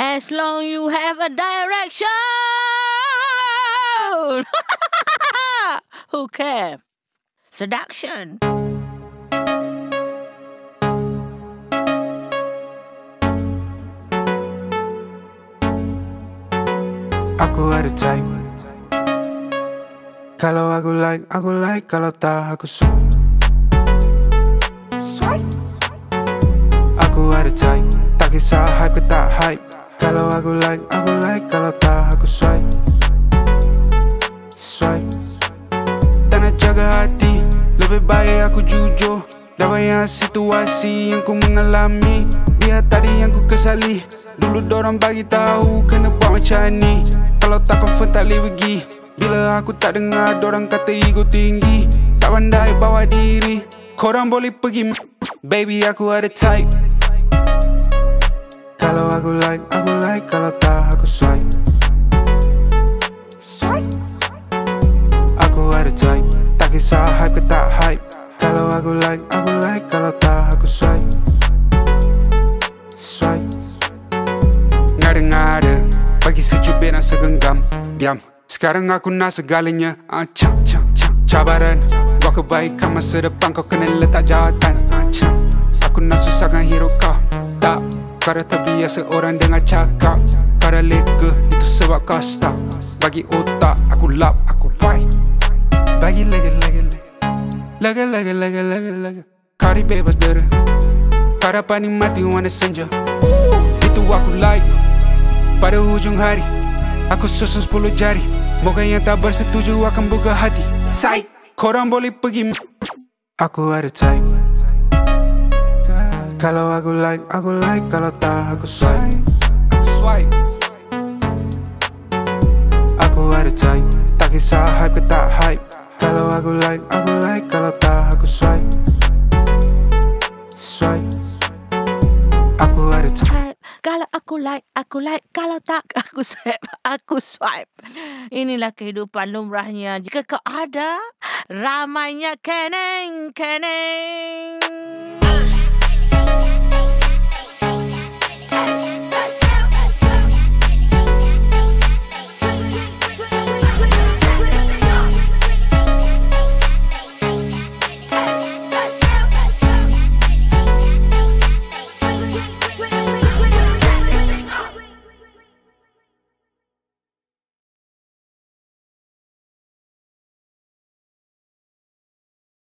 As long you have a direction. Who care? Seduction. Aku ada type Kalau aku like, aku like Kalau tak aku su Swipe Aku ada type Tak kisah hype ke tak hype Kalau aku like, aku like. Kalau tak aku swipe. Swipe. Tak nak jaga hati. Lebih baik aku jujur. Dah banyak situasi yang ku mengalami. Biar tadi yang ku kesali. Dulu dorang bagi tahu kena buat macam ni. Kalau tak confirm tak boleh pergi. Bila aku tak dengar dorang kata ego tinggi. Tak pandai bawa diri. Korang boleh pergi. Baby aku ada type aku like, aku like Kalau tak aku swipe. Swipe? Aku ada type Tak kisah hype ke tak hype. Kalau aku like, aku like Kalau tak aku swipe. Swipe. Ngada-ngada Bagi secubit dan segenggam Diam. Sekarang aku nak segalanya. Ah, Cam, cam, cam Cabaran Buat kebaikan masa depan Kau kena letak jawatan. Ah, Cam Aku nak susahkan hidup kau Kau terbiasa orang dengar cakap Kau lega Itu sebab kau stuck. Bagi otak Aku lap Aku buy Bagi lagi lagi Lagi. Lagi lagi lagi lagi Kau di bebas dera. Kau dapat nikmati warna senja. Itu aku like. Pada hujung hari Aku susun 10 jari. Moga yang tak bersetuju akan buka hati. Say Korang boleh pergi Aku ada type Kalau aku like, aku like Kalau tak aku swipe Aku swipe Aku ada type Tak kisah hype ke tak hype Kalau aku like, aku like Kalau tak aku swipe Swipe Aku ada type Type. Kalau aku like, aku like. Kalau tak, aku swipe. Aku swipe. Inilah kehidupan lumrahnya. Jika kau ada, ramainya keneng, keneng.